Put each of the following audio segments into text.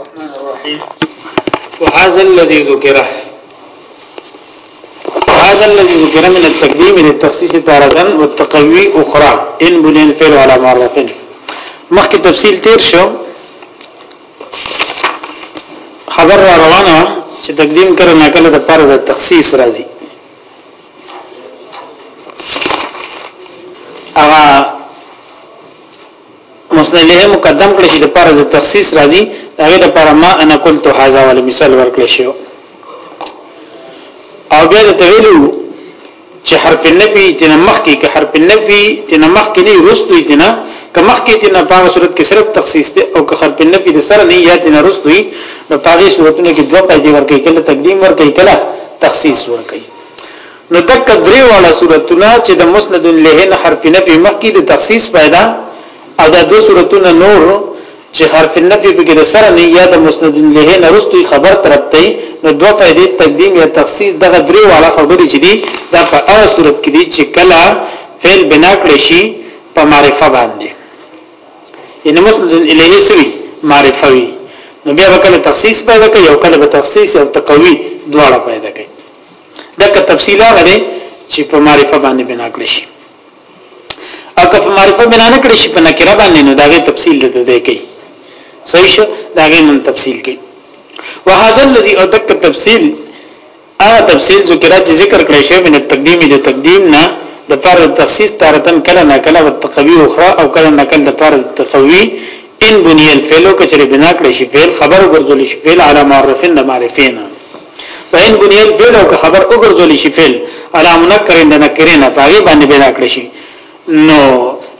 الرحمن الرحيم وهذا الذي ذكر هذا الذي ذكر من التقديم للتخصيص تارة والتقوي أخرى إن بني الفعل على معرفين مخکې تفصیل تیر شو خبر را روانه چې تقدیم کړه نه کله د پر د تخصیص راځي هغه مسند له مقدم کړي چې د پر د تخصیص راځي هغه د پر ما انا قلت هذا ول مثال ورکړي شو او بیا د تویلو چې حرف النفي تن مخ کې که حرف النفي تن مخ کې نه رستوي تن که مخ کې تن په صورت کې صرف تخصیص ته او که حرف النفي د سره نه یا تن رستوي نو په هغه صورتونو کې دوه پیدا ورکړي کله تقدیم ورکړي کله تخصیص ورکړي نو دک درې واړه صورتونه چې د مسند له نه حرف نفي مخکې د تخصیص پیدا او دا دو صورتونه نور چې حرف نفي په کې د سره نه یا د مسند له نه رستوي خبر ترپتې نو دوه پیدې تقدیم یا تخصیص دغه درې واړه خبرې چې دي دا په هغه صورت کې دي چې کله فعل بنا کړی شي په معرفه باندې ان مسند الیه سوی معرفه وي نو بیا وکړه تخصیص پیدا کوي او کله به تخصیص او تقوی دواړه پیدا کوي دغه تفصیل هغه دی چې په معرفه باندې بنا کړی شي او که په معرفه بنا نه کړی شي په نکره باندې نو دغه تفصیل د دې کوي صحیح شه دغه نن تفصیل کوي وهذا الذي ادق التفصيل هغه تفصیل ذکر چې ذکر کړی شوی من تقدیم د تقدیم نه د پر تخصیص تارتن کله نه کله او تقوی اخرى او کله نه کله د پر تقوی ان بنی الفعل کچره بنا کړی شي فعل خبر ورزول شي فعل علامه معرفین د معرفین فإن بني الفعل او که خبر وګرځول شي فعل على منکر د نکره نه پاغي باندې بنا کړی شي نو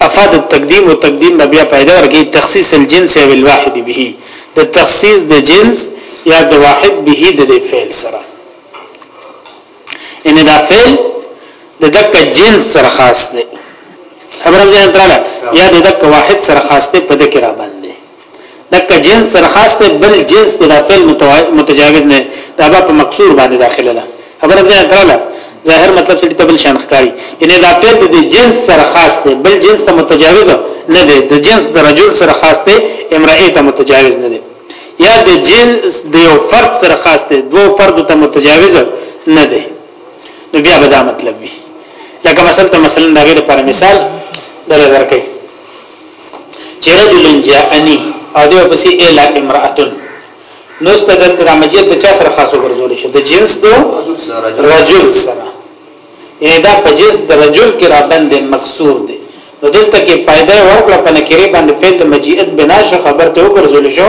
افاد التقدیم او تقدیم بیا پیدا ورګي تخصیص الجنس او الواحد به د تخصیص د جنس یا د واحد به د فعل سره ان دا فعل د دک جنس سره خاص دی خبرم ځان تراله یا د دک واحد سره خاص دی په دکرا باندې دک جنس سره خاص ته بل جنس د فعل متجاوز نه دا په مکسور باندې داخله ده خبره ځان تراله ظاهر مطلب سړي ته بل شان ښکاری یعنی دا فعل د جنس سره خاص دی بل جنس ته متجاوز نه دی د جنس د رجل سره خاص دی امرأه ته متجاوز نه دی یا د جنس د یو فرد سره خاص دی دوه فرد ته متجاوز نه دی نو بیا به دا مطلب وي لکه مثلا مثلا دا غیر پر مثال دلته درکې چې رجل جاءني او دې پسې الا امراه نو ستدل تر مجید د چا سره خاصو ګرځول شو د جنس دو رجل سره یعنی دا په جنس د رجل کې را بند مکسور دی نو دلته کې پیدا ورکړه په نکری باندې فعل مجیت بنا شو خبرته وګرځول شو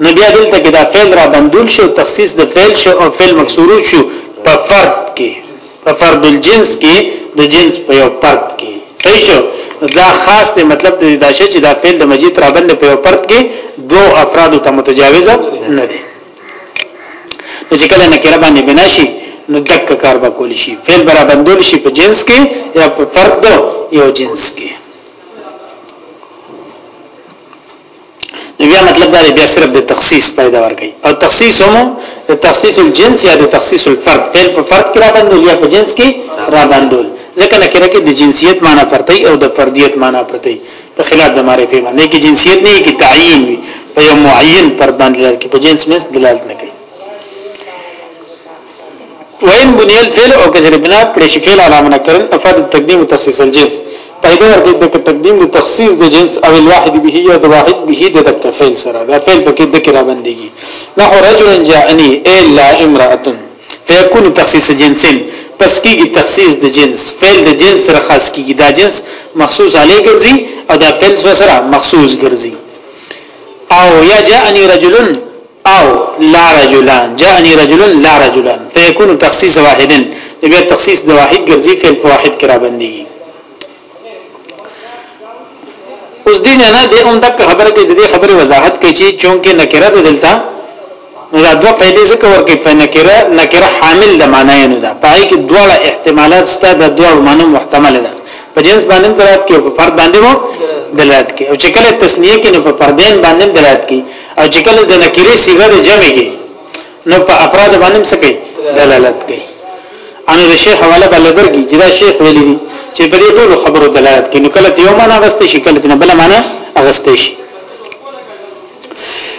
نو بیا دلته کې دا فعل را بندول شو تخصیص د فعل شو او فعل مکسورو شو په فرد کې په فرد الجنس کې د جنس په یو فرد کې صحیح شو دا خاص دی مطلب د دا شی چې دا فعل د مجید را بند په یو فرد کې دوه افراد ته متجاوز نه دی نو چې کله نکره باندې بنا شي نو دک کار به کول شي فعل برا بندول شي په جنس کې یا په فرد یو جنس کې نو بیا مطلب دا دی بیا صرف د تخصیص پیدا ورکړي او تخصیص هم د تخصیص الجنس یا د تخصیص الفرد په په فرد کې را باندې یا په جنس کې را باندې ځکه نه کړه کې د جنسیت معنی پرته او د فردیت معنی پرته په خلاف د معرفه باندې کې جنسیت نه کې تعین وي په یو معین فرد باندې کې په جنس مس دلالت نه کوي وان بني الفعل او کذر بنا کړی شي فعل علامه نکرن افاد تقدیم تخصیص الجنس پیدا ورکړي د تقدیم د تخصیص د جنس او الواحد به یا د واحد به د دک فعل سره دا فعل پکې د کرا بنديږي نحو رجل جاءني الا امراه فيكون تخصيص جنس پس کیږي تخصیص د جنس فعل د جنس سره خاص کیږي دا جنس مخصوص علی ګرځي او دا فعل سره مخصوص ګرځي او یا جاءني رجل او لا رجلان جاءني رجل لا رجلان فيكون تخصيص واحد بیا تخصیص د واحد ګرځي فعل په واحد کې را باندې اوس دې نه د هم تک خبره کې د دې خبره وضاحت کوي چې چونکه نکره د دلته نو دا دوه فائدې ذکر ورکې په نکره نکره حامل د معنی نه ده پای کې دوه احتمالات شته د دوه معنی محتمل ده په جنس باندې دلالت کوي په فرد باندې وو دلالت کوي او چې کله تسنیه کې نو په فردین باندې دلالت کوي او چې کله د نکری صيغه د جمع کې نو په افراد باندې څه کوي دلالت کوي ان د شیخ حواله بل درګي چې دا شیخ ویلي دي چې په دې ټول خبرو دلالت کوي نو کله یو معنا غسته شي کله نه بل معنا غسته شي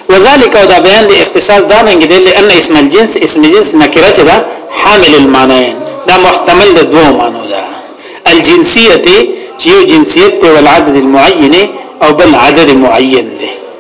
وذالک او دا بیان د اختصاص دا منګ دی لئن اسم الجنس اسم جنس نکره چې دا حامل المعنیین دا محتمل د دوه معنی ده الجنسیت یو جنسیت ته ولعدد المعین او بل عدد معین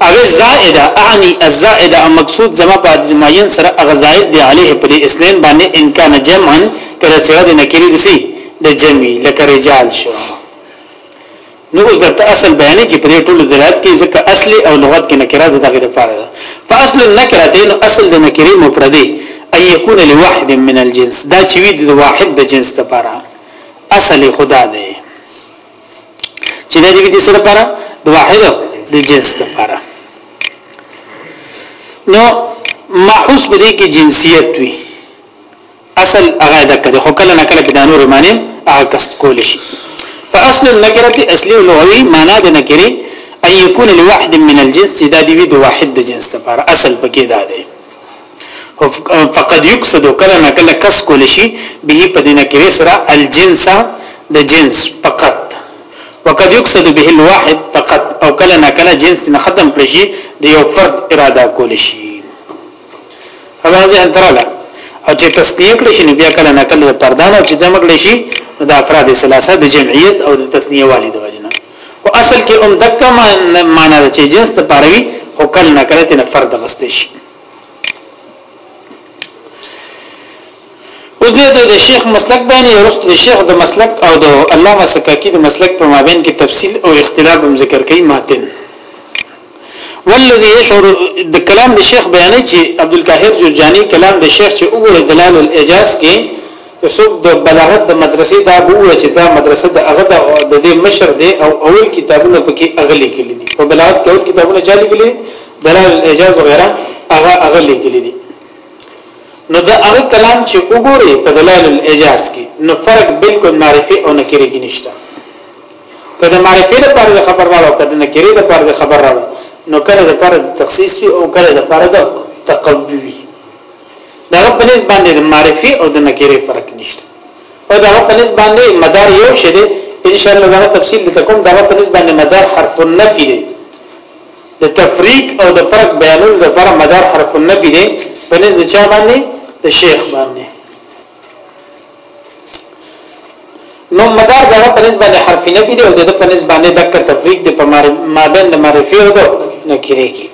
هغه زائده اعنی الزائده او مقصود زما په عدد معین سره هغه زائد دی علیه په دې اسنین باندې ان کان جمعا کله سره د نکری دسی د جمعی لکه رجال شو نو اوس درته اصل بیانې چې په دې ټولو دلالت کې ځکه اصل او لغت کې نکره د دغه لپاره ده په اصل نکره ته نو اصل د نکری مفردی ان یکون لواحد من الجنس دا چې وی د واحد د جنس لپاره اصل خدا دی چې دا دې دې سره لپاره د واحد د جنس لپاره نو محوس په دې کې جنسیت وي اصل هغه دا کړي خو کله نه کله په دانو رمانه هغه کست کول شي فاصل النکره اصلي لغوي معنا د نکره ان يكون لواحد من الجنس دا دی د واحد د جنس لپاره اصل پکې دا دی فقد یقصد کله نه کله کس کول شي به په دینه کې سره الجنس د جنس فقط وقد یقصد به الواحد فقط او کله نه کله جنس نه ختم کړی شي د یو فرد اراده کول شي هغه ځان تراله او چې تسنیه کړی شي بیا کله نه کله پردان او چې دمه کړی شي د افراد ثلاثه د جمعیت او د تسنیه والد وجنه او اصل کې هم دک معنا چې جنس ته پاروي خو کله نه کله ته فرد غستې شي اوس دې د شیخ مسلک باندې ورسته د شیخ د مسلک او د علامه سکاکی د مسلک په مابین کې تفصیل او اختلاف هم ذکر کوي ماتن والذي يشعر د کلام د شیخ بیانې چې عبد القاهر جرجانی کلام د شیخ چې وګوره دلال الاجاز کې که څوک د بلاغت د مدرسې دا بووي چې دا مدرسه د هغه د دې مشر دی او اول کتابونه پکې اغلي کړي دي په بلاغت کې اول کتابونه چا لیکلي دلال الاعجاز وغیرہ هغه اغلي کړي دي نو دا هغه کلام چې وګوري په دلال الاعجاز کې نو فرق بالکل معرفي او نکري کې نشته کله معرفي لپاره خبر راو کله نکري لپاره خبر راو نو کله لپاره تخصیص او کله لپاره تقوی دا په نسبت باندې د معرفي او د نکري فرق نشته او دا په نسبت باندې مدار یو شی دی ان شاء الله دا تفصیل د کوم دا په نسبت باندې مدار حرف النفي دی د تفریق او د فرق بیانول د فرق مدار حرف النفي دی په نسبت چا باندې د شیخ باندې نو مدار دغه په نسبت باندې حرف نه پیډه او د په نسبت باندې دک تفریق د په مابین د معرفي او د نکری کې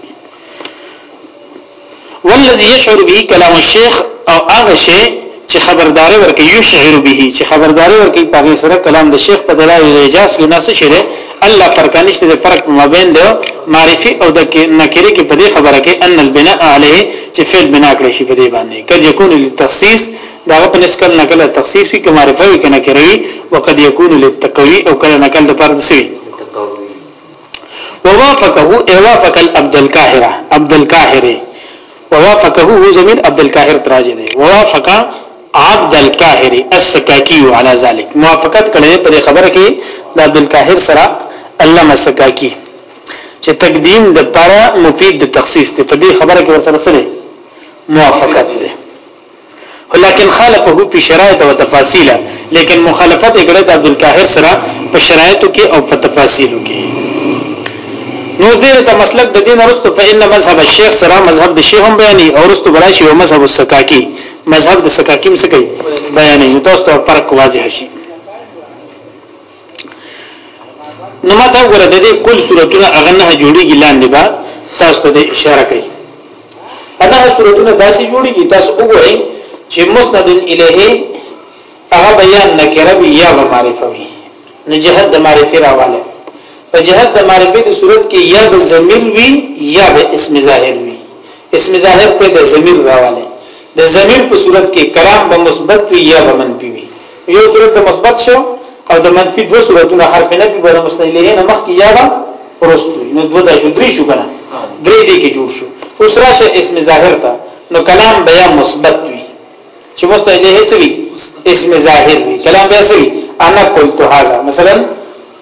والذي يشعر به كلام الشيخ او هغه شی چې خبرداري ورکي یشعر به چې خبرداري ورکي په سره کلام د شیخ په دلایل اجاز کې ناس شری الله فرق نشته د فرق په مابین د معرفي او د نکره کې په دې خبره کې ان البناء عليه چې فعل بنا کړی شي په دې باندې کله يكون للتخصيص دا په نسکل نکل تخصيص وي کوم معرفه وي کنه کوي وقد يكون للتقوي او کله نکل د فرد سوي ووافقه اوافق العبد القاهره عبد القاهره ووافقه هو زمين عبد القاهر تراجه دی ووافقه عبد القاهر السکاکي على ذلك موافقت کړی په دې خبره کې د عبد القاهر سره علامه سکاکي چې تقدیم د پر مفید د تخصیص ته په دې خبره کې ورسره سره موافقت ده ولكن خالفه په شرایط او تفاصیل لیکن مخالفت یې کړی د عبد القاهر سره په شرایطو کې او په تفاصیلو کې نو دې ته مسلک د دین ورستو فإن مذهب الشيخ سره مذهب د شیخ هم بیانې او ورستو براشي او مذهب السکاکی مذهب د سکاکیم څه کوي بیان یې تاسو ته فرق واضح شي نو ما ته وګوره د دې کل صورتونه هغه نه جوړیږي لاندې با تاسو ته اشاره کوي دا صورتونه داسې جوړیږي تاسو وګورئ چې مسند الیه هغه بیان نکره وی یا معرفه وی نه جهاد د معرفه راواله په جهاد د معرفه د صورت کې یا به ضمیر وی یا به اسم ظاهر وی اسم ظاهر ته د ضمیر راواله د ضمیر په صورت کې کلام به مثبت وي یا به منفي وي یو صورت د مثبت شو او د منفي دوه صورتونه حرف نه په بل مسند له نه مخ کې یا به ورست وي نو دوه د شدري شو کنه درې دې کې جوړ شو اوس راشه اسم ظاهر ته نو کلام بیا مثبت وي چې مسند له سوي اسم ظاهر وي کلام بیا سوي انا قلت هذا مثلا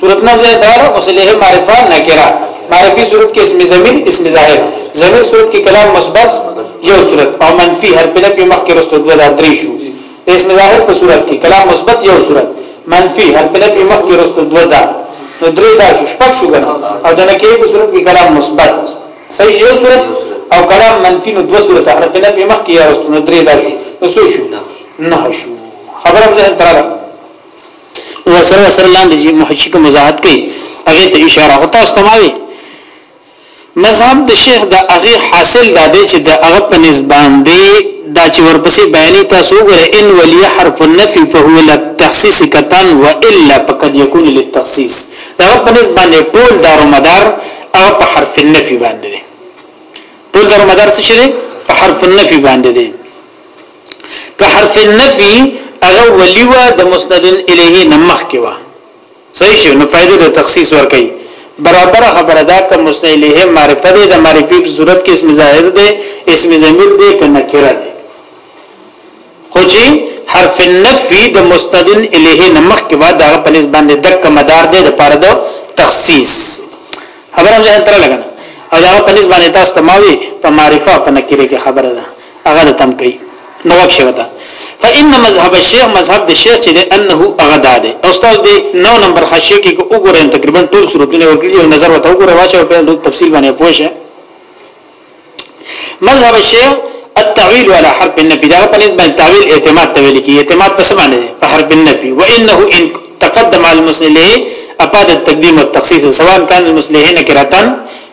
صورت نه ځای دار او صلیح معرفه نکره معرفي صورت کې اسم ضمیر اسم ظاهر ضمیر صورت کې کلام مثبت یو صورت او منفي هر بل په مخ کې رسو دوه دا درې شو اسم ظاهر په صورت کې کلام مثبت یو صورت منفي هر بل په مخ کې رسو دوه دا نو درې دا شو شپږ شو کنه او د نکې په صورت کې کلام مثبت صحیح یو صورت او کلام منفي نو دوه صورت هر بل په مخ کې رسو نو درې دا شو نو شو نه شو خبره مې تراله ورسره ورسره لاندې چې محشي کوم وضاحت کوي هغه ته اشاره هو تاسو ته ماوي مذهب د شیخ د هغه حاصل دا دی چې د هغه په نسبان دی دا چې ورپسې بیانې تاسو وګوره ان ولی حرف النفي فهو للتخصيص کتن والا فقد يكون للتخصيص دا په نسبان دی ټول دارو مدار او په حرف النفي باندې دی ټول دارو مدار څه شي په حرف النفي باندې دی که حرف النفي هغه ولی و د مسند الیه نمخ کې و صحیح شو نو فائدې د تخصیص ور کوي برابر خبره دا که مسند الیه معرفت دی د معرفي په صورت کې اسم ظاهر دی اسم ضمیر دی که نکره دی خو چې حرف النفي د مسند الیه نمخ کې و دا په نسبت باندې دک مدار دی د پاره د تخصیص خبره مې تر لګنه او دا په نسبت باندې تاسو ته ماوي په معرفه په نکره کې خبره ده هغه د تم کوي نو وکشه وتا فإن مذهب الشيخ مذهب د شیخ چې انه اغدا ده او استاد دې 9 نمبر حاشیه کې وګورئ تقریبا ټول صورتونه ورکړي او نظر وته وګورئ واشه په تفصیل باندې پوښه مذهب الشيخ التعويل على حرف النبي دا په نسبت تعويل اعتماد ته ویل کی اعتماد په سمانه ده په حرف النبي وانه ان تقدم على المسلمين افاد التقديم والتخصيص سواء كان المسلمين كراتن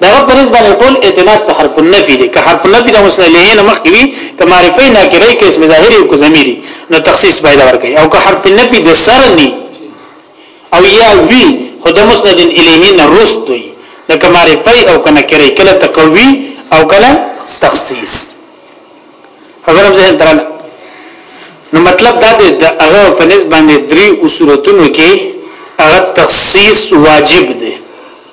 دغه پرز باندې ټول اعتماد په حرف النفي دی که حرف النفي د مسند له نه مخکې وي که معرفي ناکري کې اسم ظاهري او ضميري نو تخصیص پیدا ورکړي او که حرف النفي د سر ني او یا وی خو د مسند الیه نه رست وي نو که معرفي او کنه کري کله تقوي او کله تخصیص خبرم زه درنه نو مطلب دا دی د هغه په نسبت باندې درې اصولتونو کې هغه تخصیص واجب دی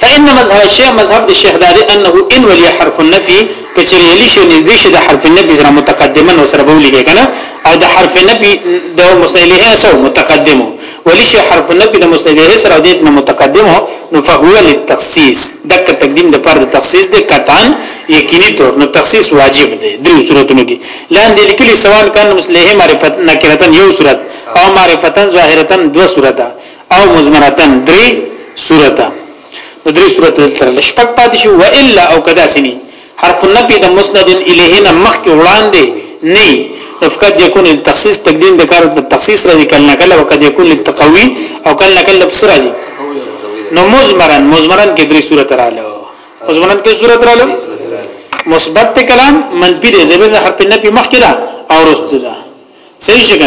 فإن مذهب الشيخ مذهب د شیخ داري انه ان ولي حرف النفي کچری علی شو نږدې شي د حرف النفي سره متقدما او سره بولی کې کنه او د حرف النفي د مستعلیه سره متقدم ولی شي حرف النفي د مستعلیه سره د متقدم نو فهو للتخصيص دک تقدیم د پر تخصیص د کتان یقیني طور نو تخصیص واجب دی دریو صورتونو کې لاندې لیکلي سوال کان مستعلیه معرفت نکرتن یو صورت او معرفتن ظاهرتن دو صورته او مزمرتن درې سورته نو درې سورته دلته راغلي شپږ پاتې شو و الا او کدا سني حرف النفي د مسند الیه نه مخکې وړاندې نه فقط يكون التخصيص تقديم د کار د تخصیص راځي کله نه کله وقد يكون للتقوي او کله نه کله پس راځي نو مزمرن مزمرن کې درې صورت رااله مزمرن کې صورت رااله مثبت کلام منفي د زبر حرف نه په مخ کې دا او رست دا صحیح څنګه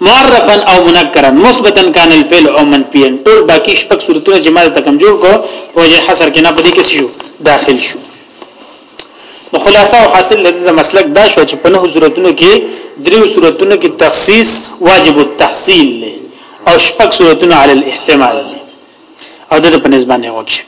معرفا او منکرا مثبتا کان الفعل او منفيا ټول باقی شپږ صورتونه چې ما ته کم جوړ کو وجه حصر کې نه پدې کې شو داخل شو نو خلاصه او حاصل د مسلک دا شو چې په نهو صورتونو کې دریو صورتونو کې تخصیص واجب التحصیل او شپږ صورتونه علی الاحتمال او د په نسبت نه وکړي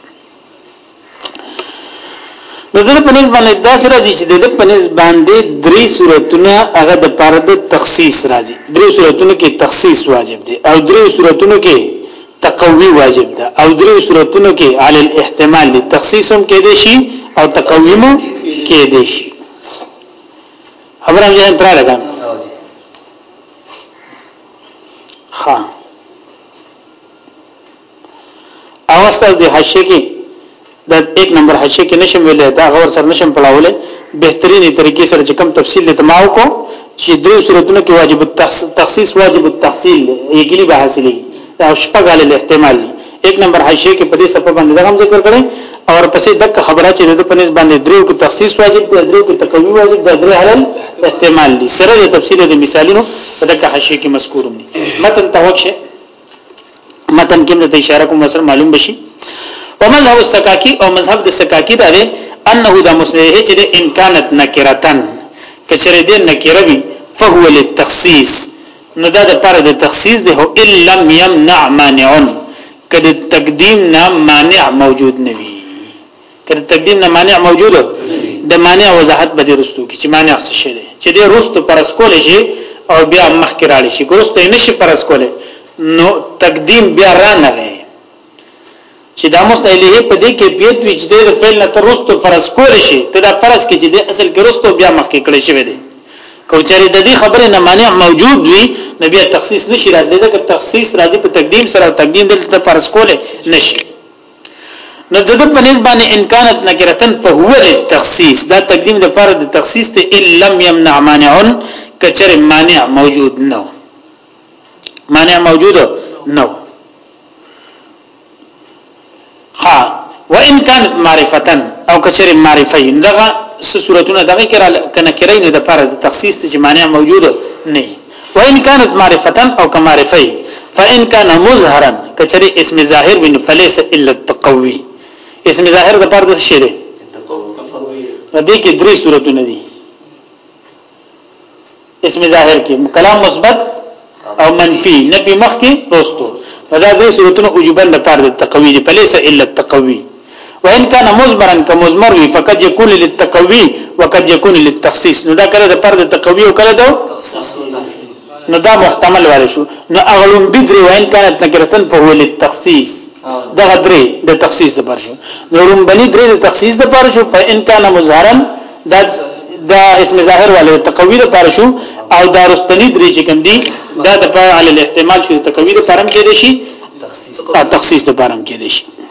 د دې په نسبت باندې داسې راځي چې د دې په نسبت باندې درې صورتونه هغه د پر د تخصیص راځي درې صورتونو کې تخصیص واجب دی او درې صورتونو کې تقوی واجب ده او درې صورتونو کې علی الاحتمال دی تخصیص هم کې دی شي او تقوی هم کې دی شي خبره مې تر لګا ها او استاد د حاشیه کې د 1 نمبر حاشیه کې نشم ویلې دا غور سره نشم پړاولې بهترینې طریقې سره چې کم تفصیل دې تماو کو چې د صورتونو کې واجب التخصیص واجب التحصیل یګلی به حاصلې او شپږاله احتمال 1 نمبر حاشیه کې په دې سبب باندې دا هم ذکر کړي او پسې دک خبره چې د پنځ باندې درو کې تخصیص واجب دی درو کې تقوی واجب دی درې حلال احتمال دي سره د تفصیل د مثالونو په دک حاشیه کې مذکور دي متن توجه متن کې د اشاره کوم وسر معلوم بشي ومذهب السکاکی او مذهب د سکاکی دا دی انه د مسنده چې د امکانت نکرتن کچره دې نکره وي فهو للتخصيص نو دا د پر د تخصیص دی هو ان لم يمنع مانع کده تقدیم نه مانع موجود نه وي کله تقدیم نه مانع موجود د مانع وضاحت به درستو کی چې مانع څه شي چې د رستو پرس کول شي او بیا مخ کې راړي شي ګرستو نه شي پرس کول نو تقدیم بیا را نه وي چې دا مستعلیه په دې کې پیت وچ د فعل نه تر رستو فرض کول شي ته دا فرض کې چې د اصل کې رستو بیا مخ کې کړی شوی دی کوچری د دې خبره نه مانع موجود وي نبی تخصیص نشي راځي ځکه تخصیص راځي په تقدیم سره او تقدیم دلته فرض کول نشي نو د دې په نسبت باندې ان كانت نکرتن فهو للتخصيص دا تقدیم د پر د تخصیص ته ان لم يمنع مانع کچر مانع موجود نو مانع موجود نو ها وان كانت معرفه او کچر معرفه دغه صورتونه دغه کړه کنه کړي نه د پر د تخصیص ته مانع موجود نه وان کانت معرفة او که معرفه وي فان کان مظهرا که چېرې اسم ظاهر وي نو فليس الا التقوي اسم ظاهر د پاره د څه شي دی نو دې کې درې صورتونه دي اسم ظاهر کې کلام مثبت او منفي نفي مخکې وروسته دا درې صورتونه وجوبا لپاره د تقوی دي فليس الا التقوی وان کان مزمرا کمزمر وی فقط یکون للتقوی وقد یکون للتخصیص نو دا کله د پر د تقوی او کله د نو دا محتمل واره شو نو اغلون بدر وان کانت نکرتن فهو للتخصیص دا غدری د تخصیص د پر شو نو لون بنی درې د تخصیص د پر شو فان کان مظهرا دا دا اسم ظاهر والے تقوی د پر شو او دا رستنی درې چې کوم دی دا د پر علی الاحتمال شو تقوی د پرم کې دي شي تخصیص د پرم کې دي شي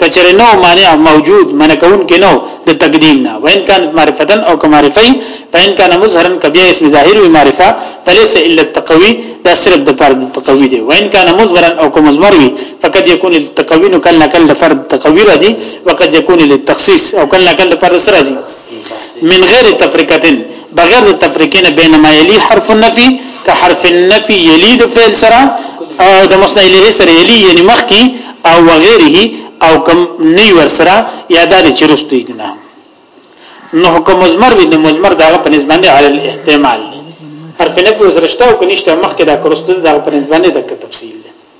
کچره نو مانع موجود منع کون کې نو د تقدیم نه وین کان معرفتا او کمعرفی فین کان مظهرا کبیا اسم ظاهر و معرفه فلیس الا التقوی دا صرف د فرد تقوی دی وین کان مظهرا او کمظهر وی فقد یکون التقوی نو کله کله د فرد تقوی راځي وقد یکون للتخصیص او کله کله د فرد سره راځي من غیر تفریقتن بغیر د تفریقې نه بینما یلی حرف النفی که حرف النفی یلی د فعل سره او د مسند الیه سره یلی یعنی مخکی او وغیره او کم نی ور سره یا د چرستوی نه نو حکم مزمر وی د مزمر دغه په نسبت باندې علی الاحتمال حرف نفی وسرشته او کنيشته مخکې دا کرستل دغه په نسبت باندې د تفصیل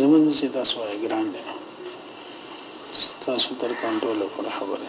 زموږ چې تاسو وایي ګران دی تاسو تر کنټرول پورې خبره